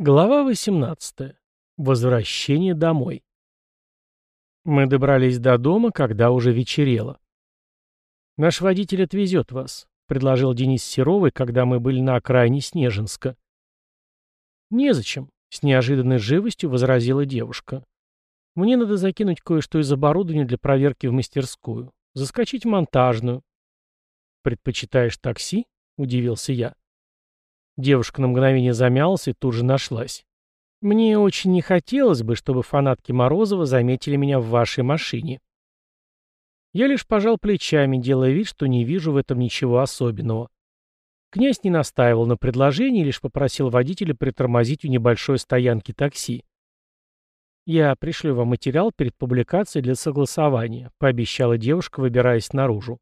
Глава 18. Возвращение домой. Мы добрались до дома, когда уже вечерело. «Наш водитель отвезет вас», — предложил Денис Серовый, когда мы были на окраине Снежинска. «Незачем», — с неожиданной живостью возразила девушка. «Мне надо закинуть кое-что из оборудования для проверки в мастерскую. Заскочить в монтажную». «Предпочитаешь такси?» — удивился я. Девушка на мгновение замялась и тут же нашлась. «Мне очень не хотелось бы, чтобы фанатки Морозова заметили меня в вашей машине». Я лишь пожал плечами, делая вид, что не вижу в этом ничего особенного. Князь не настаивал на предложении, лишь попросил водителя притормозить у небольшой стоянки такси. «Я пришлю вам материал перед публикацией для согласования», — пообещала девушка, выбираясь наружу.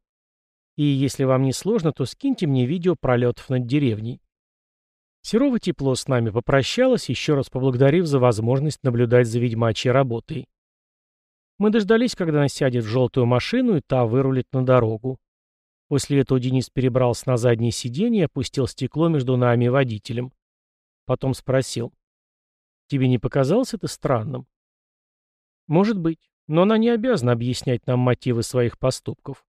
«И если вам не сложно, то скиньте мне видео пролетов над деревней». Серова тепло с нами попрощалась, еще раз поблагодарив за возможность наблюдать за ведьмачьей работой. Мы дождались, когда она сядет в желтую машину, и та вырулит на дорогу. После этого Денис перебрался на заднее сиденье и опустил стекло между нами и водителем. Потом спросил. «Тебе не показалось это странным?» «Может быть, но она не обязана объяснять нам мотивы своих поступков».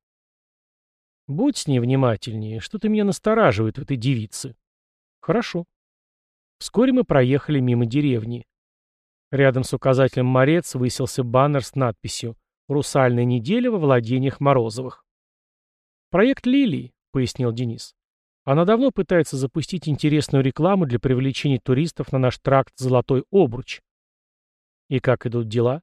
«Будь с ней внимательнее, что-то меня настораживает в этой девице», Хорошо. Вскоре мы проехали мимо деревни. Рядом с указателем «Морец» высился баннер с надписью «Русальная неделя во владениях Морозовых». «Проект «Лилии», — пояснил Денис. «Она давно пытается запустить интересную рекламу для привлечения туристов на наш тракт «Золотой обруч». И как идут дела?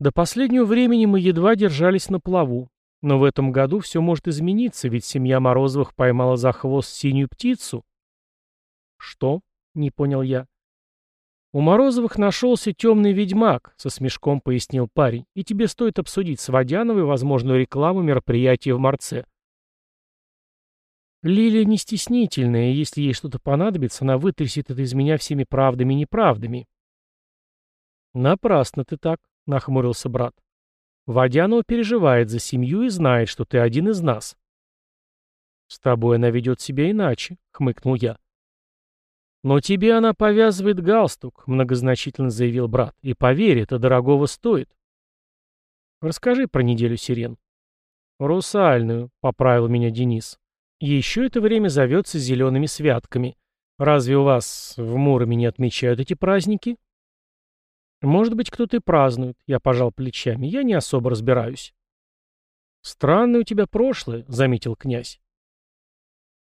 До последнего времени мы едва держались на плаву, но в этом году все может измениться, ведь семья Морозовых поймала за хвост синюю птицу, «Что?» — не понял я. «У Морозовых нашелся темный ведьмак», — со смешком пояснил парень, «и тебе стоит обсудить с Водяновой возможную рекламу мероприятия в Марце». Лилия не стеснительная, и если ей что-то понадобится, она вытрясет это из меня всеми правдами и неправдами. «Напрасно ты так», — нахмурился брат. «Водянова переживает за семью и знает, что ты один из нас». «С тобой она ведет себя иначе», — хмыкнул я. «Но тебе она повязывает галстук», — многозначительно заявил брат. «И поверь, это дорогого стоит». «Расскажи про неделю сирен». «Русальную», — поправил меня Денис. «Еще это время зовется зелеными святками. Разве у вас в Муроме не отмечают эти праздники?» «Может быть, кто-то и празднует», — я пожал плечами. «Я не особо разбираюсь». «Странное у тебя прошлое», — заметил князь.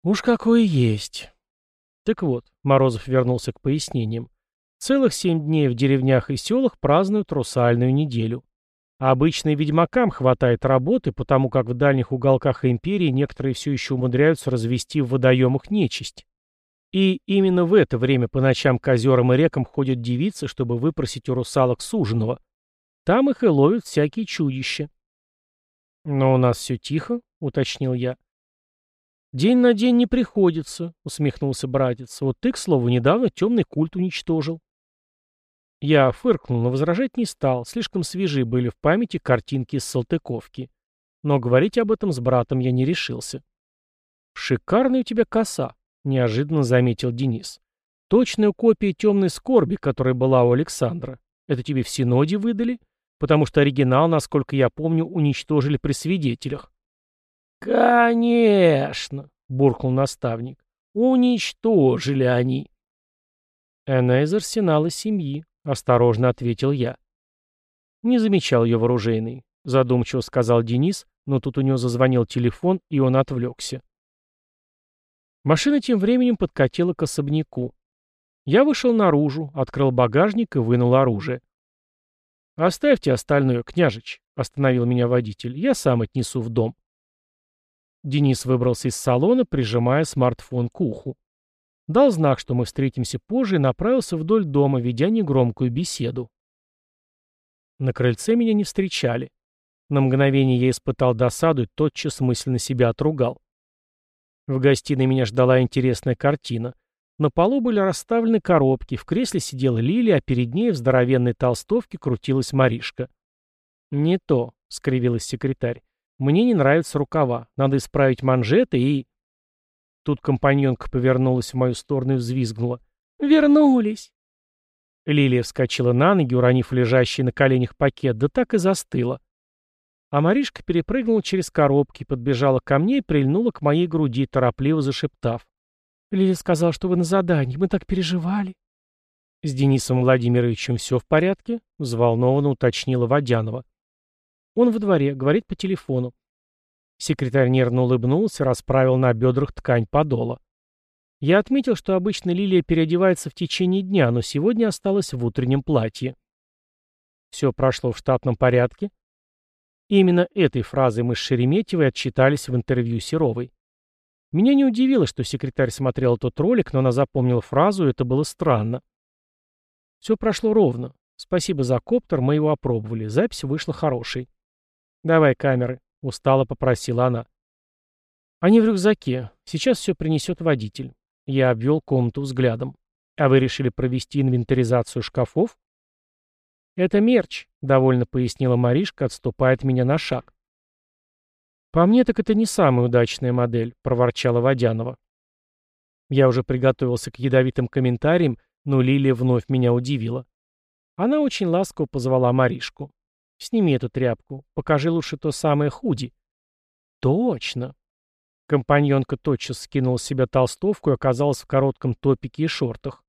«Уж какое есть». Так вот, Морозов вернулся к пояснениям. Целых семь дней в деревнях и селах празднуют русальную неделю. А обычно ведьмакам хватает работы, потому как в дальних уголках империи некоторые все еще умудряются развести в водоемах нечисть. И именно в это время по ночам к озерам и рекам ходят девицы, чтобы выпросить у русалок суженого. Там их и ловят всякие чудища. «Но у нас все тихо», — уточнил я. «День на день не приходится», — усмехнулся братец. «Вот ты, к слову, недавно темный культ уничтожил». Я фыркнул, но возражать не стал, слишком свежи были в памяти картинки из Салтыковки. Но говорить об этом с братом я не решился. «Шикарная у тебя коса», — неожиданно заметил Денис. «Точная копия темной скорби, которая была у Александра. Это тебе в Синоде выдали? Потому что оригинал, насколько я помню, уничтожили при свидетелях». «Конечно!» — буркнул наставник. «Уничтожили они!» «Она из арсенала семьи», — осторожно ответил я. Не замечал ее вооружейный, задумчиво сказал Денис, но тут у него зазвонил телефон, и он отвлекся. Машина тем временем подкатила к особняку. Я вышел наружу, открыл багажник и вынул оружие. «Оставьте остальное, княжич», — остановил меня водитель. «Я сам отнесу в дом». Денис выбрался из салона, прижимая смартфон к уху. Дал знак, что мы встретимся позже, и направился вдоль дома, ведя негромкую беседу. На крыльце меня не встречали. На мгновение я испытал досаду и тотчас мысленно себя отругал. В гостиной меня ждала интересная картина. На полу были расставлены коробки, в кресле сидела Лилия, а перед ней в здоровенной толстовке крутилась Маришка. «Не то», — скривилась секретарь. Мне не нравятся рукава. Надо исправить манжеты и... Тут компаньонка повернулась в мою сторону и взвизгнула. Вернулись!» Лилия вскочила на ноги, уронив лежащий на коленях пакет, да так и застыла. А Маришка перепрыгнула через коробки, подбежала ко мне и прильнула к моей груди, торопливо зашептав. «Лилия сказала, что вы на задании. Мы так переживали». «С Денисом Владимировичем все в порядке?» — взволнованно уточнила Водянова. «Он во дворе, говорит по телефону». Секретарь нервно улыбнулся, расправил на бедрах ткань подола. Я отметил, что обычно Лилия переодевается в течение дня, но сегодня осталась в утреннем платье. Все прошло в штатном порядке. Именно этой фразой мы с Шереметьевой отчитались в интервью Серовой. Меня не удивило, что секретарь смотрел тот ролик, но она запомнила фразу, и это было странно. Все прошло ровно. Спасибо за коптер, мы его опробовали. Запись вышла хорошей. «Давай камеры», — устало попросила она. «Они в рюкзаке. Сейчас все принесет водитель. Я обвел комнату взглядом. «А вы решили провести инвентаризацию шкафов?» «Это мерч», — довольно пояснила Маришка, отступая от меня на шаг. «По мне так это не самая удачная модель», — проворчала Водянова. Я уже приготовился к ядовитым комментариям, но Лилия вновь меня удивила. Она очень ласково позвала Маришку. «Сними эту тряпку. Покажи лучше то самое худи». «Точно. Компаньонка тотчас скинула с себя толстовку и оказалась в коротком топике и шортах.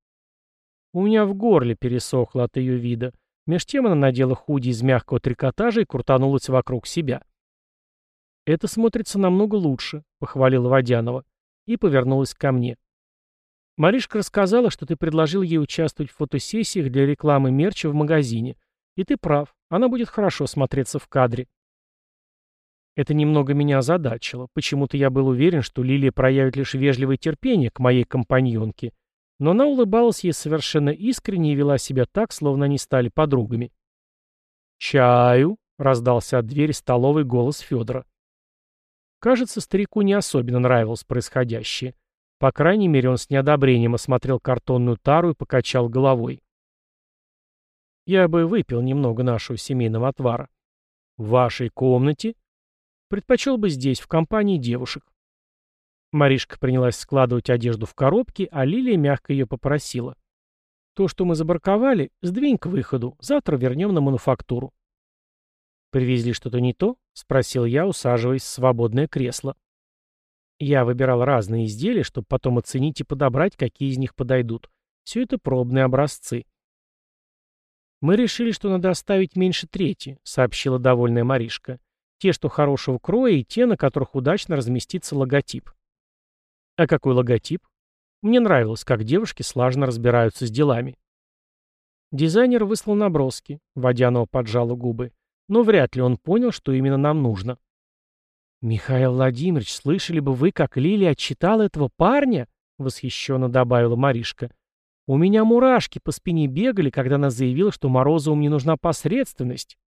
У меня в горле пересохло от ее вида. Меж тем она надела худи из мягкого трикотажа и крутанулась вокруг себя. «Это смотрится намного лучше», — похвалила Водянова, и повернулась ко мне. «Маришка рассказала, что ты предложил ей участвовать в фотосессиях для рекламы мерча в магазине. И ты прав, она будет хорошо смотреться в кадре. Это немного меня озадачило. Почему-то я был уверен, что Лилия проявит лишь вежливое терпение к моей компаньонке, но она улыбалась ей совершенно искренне и вела себя так, словно они стали подругами. «Чаю!» — раздался от двери столовый голос Федора. Кажется, старику не особенно нравилось происходящее. По крайней мере, он с неодобрением осмотрел картонную тару и покачал головой. «Я бы выпил немного нашего семейного отвара». «В вашей комнате?» Предпочел бы здесь, в компании девушек. Маришка принялась складывать одежду в коробки, а Лилия мягко ее попросила. То, что мы забарковали, сдвинь к выходу. Завтра вернем на мануфактуру. «Привезли что-то не то?» — спросил я, усаживаясь в свободное кресло. Я выбирал разные изделия, чтобы потом оценить и подобрать, какие из них подойдут. Все это пробные образцы. «Мы решили, что надо оставить меньше трети», — сообщила довольная Маришка. Те, что хорошего кроя, и те, на которых удачно разместится логотип. А какой логотип? Мне нравилось, как девушки слаженно разбираются с делами. Дизайнер выслал наброски, Водянова поджала губы. Но вряд ли он понял, что именно нам нужно. «Михаил Владимирович, слышали бы вы, как Лилия отчитала этого парня?» — восхищенно добавила Маришка. «У меня мурашки по спине бегали, когда она заявила, что Морозову мне нужна посредственность».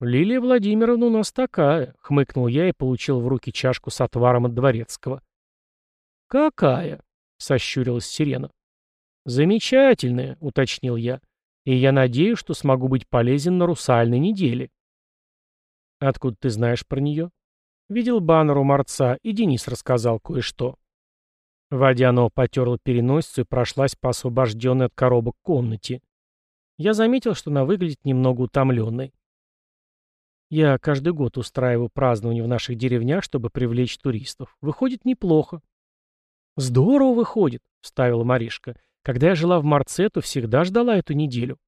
«Лилия Владимировна у нас такая», — хмыкнул я и получил в руки чашку с отваром от дворецкого. «Какая?» — сощурилась сирена. «Замечательная», — уточнил я. «И я надеюсь, что смогу быть полезен на русальной неделе». «Откуда ты знаешь про нее?» «Видел баннер у Марца, и Денис рассказал кое-что». Водянова потерла переносицу и прошлась по освобожденной от коробок комнате. Я заметил, что она выглядит немного утомленной. Я каждый год устраиваю празднование в наших деревнях, чтобы привлечь туристов. Выходит неплохо. Здорово выходит, вставила Маришка. Когда я жила в Марце, то всегда ждала эту неделю.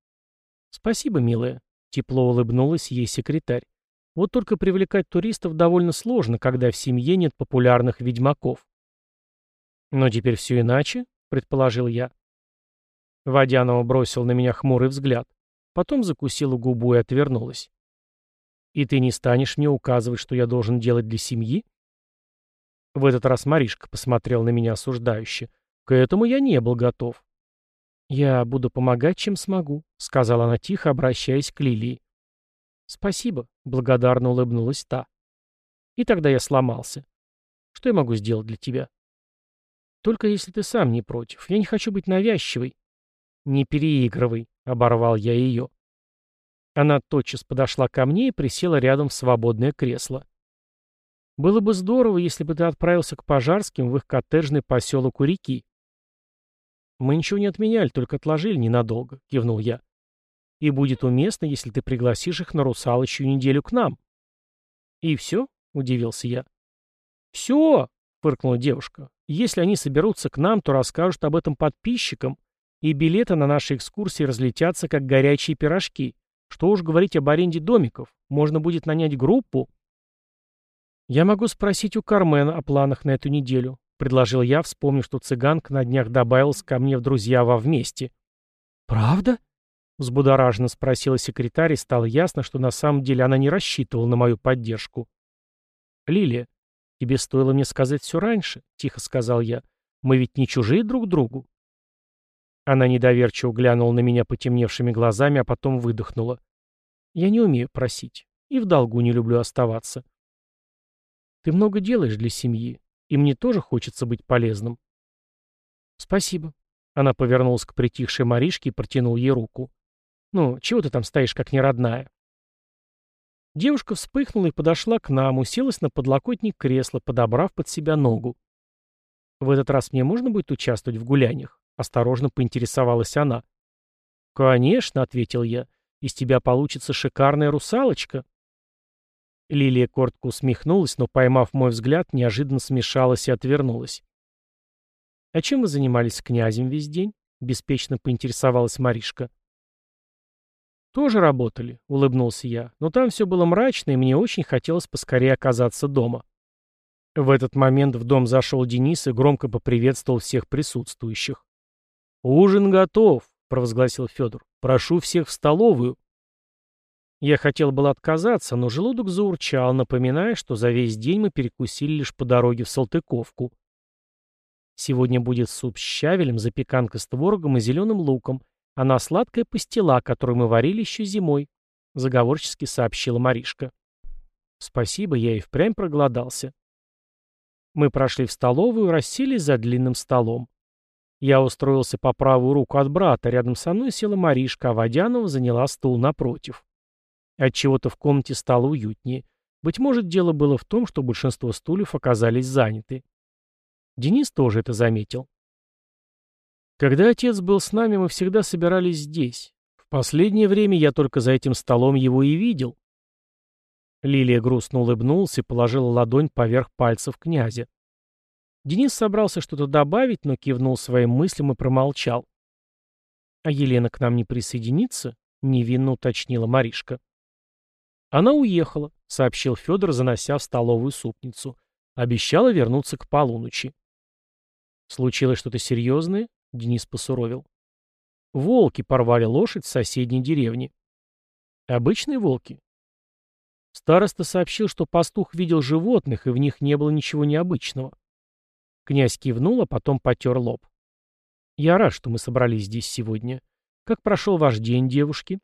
Спасибо, милая. Тепло улыбнулась ей секретарь. Вот только привлекать туристов довольно сложно, когда в семье нет популярных ведьмаков. Но теперь все иначе, предположил я. Водянова бросил на меня хмурый взгляд. Потом закусила губу и отвернулась. И ты не станешь мне указывать, что я должен делать для семьи? В этот раз Маришка посмотрел на меня осуждающе. К этому я не был готов. «Я буду помогать, чем смогу», — сказала она тихо, обращаясь к Лилии. «Спасибо», — благодарно улыбнулась та. И тогда я сломался. «Что я могу сделать для тебя?» «Только если ты сам не против. Я не хочу быть навязчивой». «Не переигрывай», — оборвал я ее. Она тотчас подошла ко мне и присела рядом в свободное кресло. «Было бы здорово, если бы ты отправился к Пожарским в их коттеджный поселок у реки». «Мы ничего не отменяли, только отложили ненадолго», — кивнул я. «И будет уместно, если ты пригласишь их на русалочью неделю к нам». «И все?» — удивился я. «Все!» — фыркнула девушка. «Если они соберутся к нам, то расскажут об этом подписчикам, и билеты на наши экскурсии разлетятся, как горячие пирожки. Что уж говорить об аренде домиков. Можно будет нанять группу». «Я могу спросить у Кармена о планах на эту неделю», — предложил я, вспомнив, что цыганка на днях добавилась ко мне в друзья во вместе. «Правда?» — взбудораженно спросила секретарь, и стало ясно, что на самом деле она не рассчитывала на мою поддержку. «Лилия, тебе стоило мне сказать все раньше», — тихо сказал я. «Мы ведь не чужие друг другу». Она недоверчиво глянула на меня потемневшими глазами, а потом выдохнула. «Я не умею просить, и в долгу не люблю оставаться». Ты много делаешь для семьи, и мне тоже хочется быть полезным. Спасибо. Она повернулась к притихшей Маришке и протянула ей руку. Ну, чего ты там стоишь, как неродная? Девушка вспыхнула и подошла к нам, уселась на подлокотник кресла, подобрав под себя ногу. «В этот раз мне можно будет участвовать в гуляниях?» — осторожно поинтересовалась она. «Конечно», — ответил я, — «из тебя получится шикарная русалочка». Лилия коротко усмехнулась, но, поймав мой взгляд, неожиданно смешалась и отвернулась. «А чем вы занимались с князем весь день?» — беспечно поинтересовалась Маришка. «Тоже работали», — улыбнулся я, «но там все было мрачно, и мне очень хотелось поскорее оказаться дома». В этот момент в дом зашел Денис и громко поприветствовал всех присутствующих. «Ужин готов», — провозгласил Федор. «Прошу всех в столовую». Я хотел было отказаться, но желудок заурчал, напоминая, что за весь день мы перекусили лишь по дороге в Салтыковку. Сегодня будет суп с щавелем, запеканка с творогом и зеленым луком, а на сладкая пастила, которую мы варили еще зимой, — заговорчески сообщила Маришка. Спасибо, я и впрямь проголодался. Мы прошли в столовую расселись за длинным столом. Я устроился по правую руку от брата, рядом со мной села Маришка, а Водянова заняла стул напротив. Отчего-то в комнате стало уютнее. Быть может, дело было в том, что большинство стульев оказались заняты. Денис тоже это заметил. Когда отец был с нами, мы всегда собирались здесь. В последнее время я только за этим столом его и видел. Лилия грустно улыбнулась и положила ладонь поверх пальцев князя. Денис собрался что-то добавить, но кивнул своим мыслям и промолчал. «А Елена к нам не присоединится?» — невинно уточнила Маришка. «Она уехала», — сообщил Федор, занося в столовую супницу. Обещала вернуться к полуночи. «Случилось что-то серьезное?» — Денис посуровил. «Волки порвали лошадь в соседней деревне». «Обычные волки?» Староста сообщил, что пастух видел животных, и в них не было ничего необычного. Князь кивнул, а потом потер лоб. «Я рад, что мы собрались здесь сегодня. Как прошел ваш день, девушки?»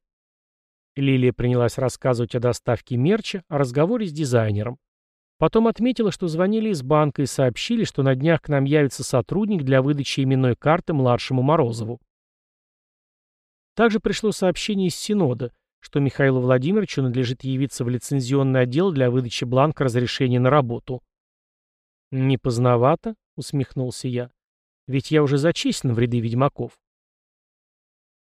Лилия принялась рассказывать о доставке мерча, о разговоре с дизайнером. Потом отметила, что звонили из банка и сообщили, что на днях к нам явится сотрудник для выдачи именной карты младшему Морозову. Также пришло сообщение из Синода, что Михаилу Владимировичу надлежит явиться в лицензионный отдел для выдачи бланка разрешения на работу. «Не поздновато?» — усмехнулся я. «Ведь я уже зачислен в ряды ведьмаков».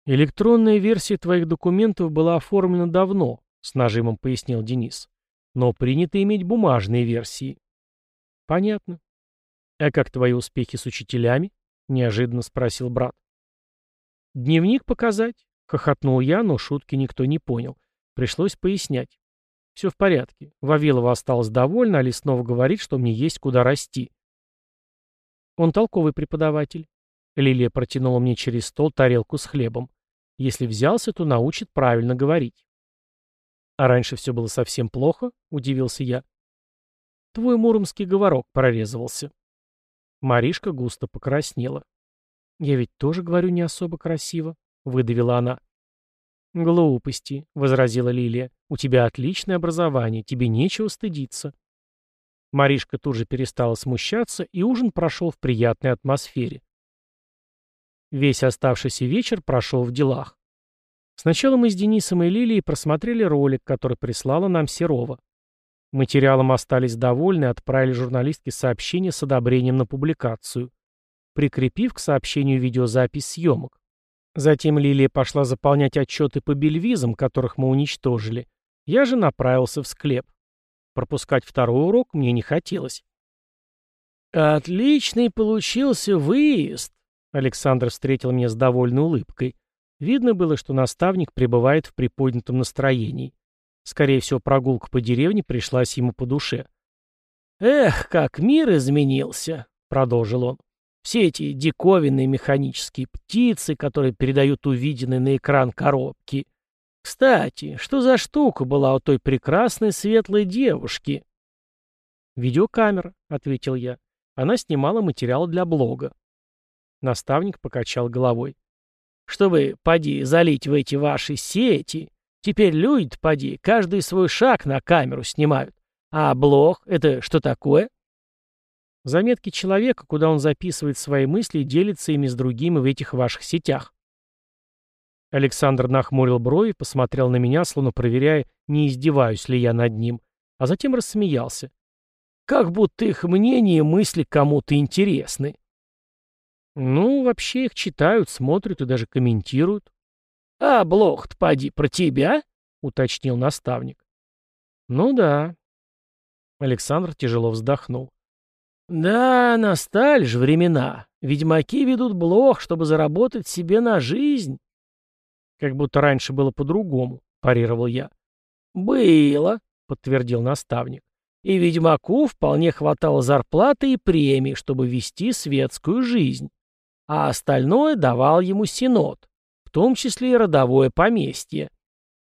«Электронная версия твоих документов была оформлена давно», — с нажимом пояснил Денис. «Но принято иметь бумажные версии». «Понятно. А как твои успехи с учителями?» — неожиданно спросил брат. «Дневник показать?» — хохотнул я, но шутки никто не понял. Пришлось пояснять. «Все в порядке. Вавилова осталась довольна, а Леснов говорит, что мне есть куда расти». «Он толковый преподаватель». Лилия протянула мне через стол тарелку с хлебом. Если взялся, то научит правильно говорить. А раньше все было совсем плохо, удивился я. Твой муромский говорок прорезывался. Маришка густо покраснела. Я ведь тоже говорю не особо красиво, выдавила она. «Глупости», — возразила Лилия. «У тебя отличное образование, тебе нечего стыдиться». Маришка тут же перестала смущаться, и ужин прошел в приятной атмосфере. Весь оставшийся вечер прошел в делах. Сначала мы с Денисом и Лилией просмотрели ролик, который прислала нам Серова. Материалом остались довольны и отправили журналистке сообщение с одобрением на публикацию. прикрепив к сообщению видеозапись съемок. Затем Лилия пошла заполнять отчеты по бельвизам, которых мы уничтожили. Я же направился в склеп. Пропускать второй урок мне не хотелось. «Отличный получился выезд!» Александр встретил меня с довольной улыбкой. Видно было, что наставник пребывает в приподнятом настроении. Скорее всего, прогулка по деревне пришлась ему по душе. «Эх, как мир изменился!» — продолжил он. «Все эти диковинные механические птицы, которые передают увиденные на экран коробки. Кстати, что за штука была у той прекрасной светлой девушки?» «Видеокамера», — ответил я. Она снимала материал для блога. Наставник покачал головой. «Чтобы, поди, залить в эти ваши сети, теперь люди поди, каждый свой шаг на камеру снимают. А блог — это что такое?» Заметки человека, куда он записывает свои мысли и делится ими с другими в этих ваших сетях. Александр нахмурил брови, посмотрел на меня, словно проверяя, не издеваюсь ли я над ним, а затем рассмеялся. Как будто их мнение и мысли кому-то интересны. Ну, вообще их читают, смотрят и даже комментируют. «А блог-то, поди, про тебя?» — уточнил наставник. «Ну да». Александр тяжело вздохнул. «Да, настали же времена. Ведьмаки ведут блог, чтобы заработать себе на жизнь». «Как будто раньше было по-другому», — парировал я. «Было», — подтвердил наставник. «И ведьмаку вполне хватало зарплаты и премий, чтобы вести светскую жизнь а остальное давал ему Синод, в том числе и родовое поместье.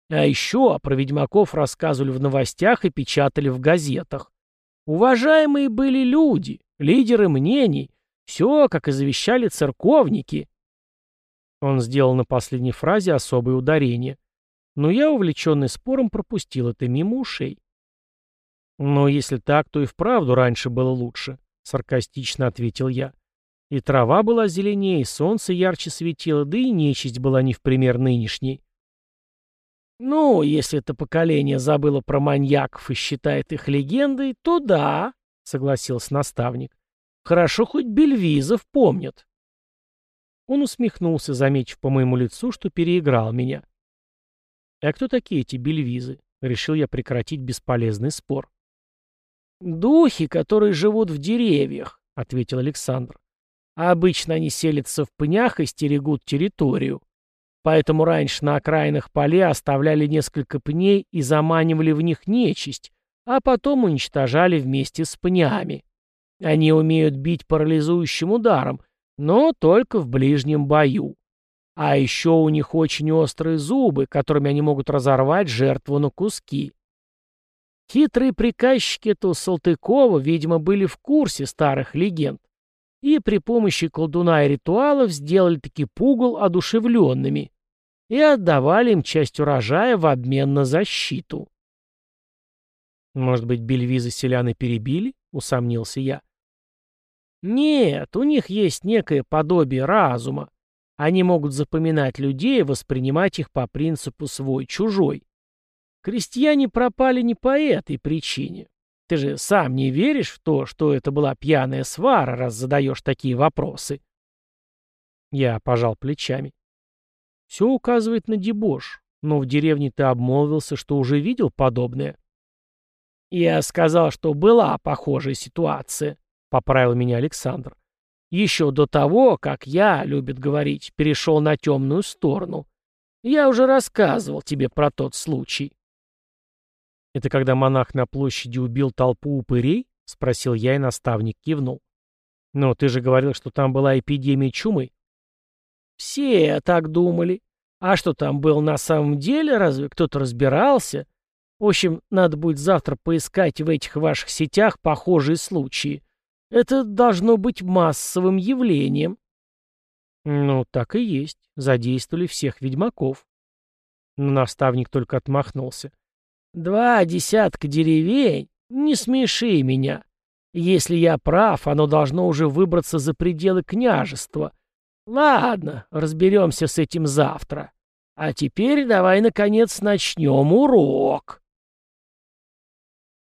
А еще про ведьмаков рассказывали в новостях и печатали в газетах. Уважаемые были люди, лидеры мнений, все, как и завещали церковники. Он сделал на последней фразе особое ударение. Но я, увлеченный спором, пропустил это мимо ушей. «Но если так, то и вправду раньше было лучше», — саркастично ответил я. И трава была зеленее, и солнце ярче светило, да и нечисть была не в пример нынешней. «Ну, если это поколение забыло про маньяков и считает их легендой, то да», — согласился наставник. «Хорошо, хоть Бельвизов помнят». Он усмехнулся, заметив по моему лицу, что переиграл меня. «А кто такие эти бельвизы?» — решил я прекратить бесполезный спор. «Духи, которые живут в деревьях», — ответил Александр. А обычно они селятся в пнях и стерегут территорию. Поэтому раньше на окраинах полей оставляли несколько пней и заманивали в них нечисть, а потом уничтожали вместе с пнями. Они умеют бить парализующим ударом, но только в ближнем бою. А еще у них очень острые зубы, которыми они могут разорвать жертву на куски. Хитрые приказчики этого Салтыкова, видимо, были в курсе старых легенд и при помощи колдуна и ритуалов сделали таки пугал одушевленными и отдавали им часть урожая в обмен на защиту. «Может быть, бельвизы селяны перебили?» — усомнился я. «Нет, у них есть некое подобие разума. Они могут запоминать людей и воспринимать их по принципу свой-чужой. Крестьяне пропали не по этой причине. Ты же сам не веришь в то, что это была пьяная свара, раз задаешь такие вопросы?» Я пожал плечами. «Все указывает на дебош, но в деревне ты обмолвился, что уже видел подобное». «Я сказал, что была похожая ситуация», — поправил меня Александр. «Еще до того, как я, любит говорить, перешел на темную сторону. Я уже рассказывал тебе про тот случай». «Это когда монах на площади убил толпу упырей?» — спросил я, и наставник кивнул. «Но ты же говорил, что там была эпидемия чумы». «Все так думали. А что там было на самом деле, разве кто-то разбирался? В общем, надо будет завтра поискать в этих ваших сетях похожие случаи. Это должно быть массовым явлением». «Ну, так и есть. Задействовали всех ведьмаков». Но наставник только отмахнулся. Два десятка деревень? Не смеши меня. Если я прав, оно должно уже выбраться за пределы княжества. Ладно, разберемся с этим завтра. А теперь давай, наконец, начнем урок.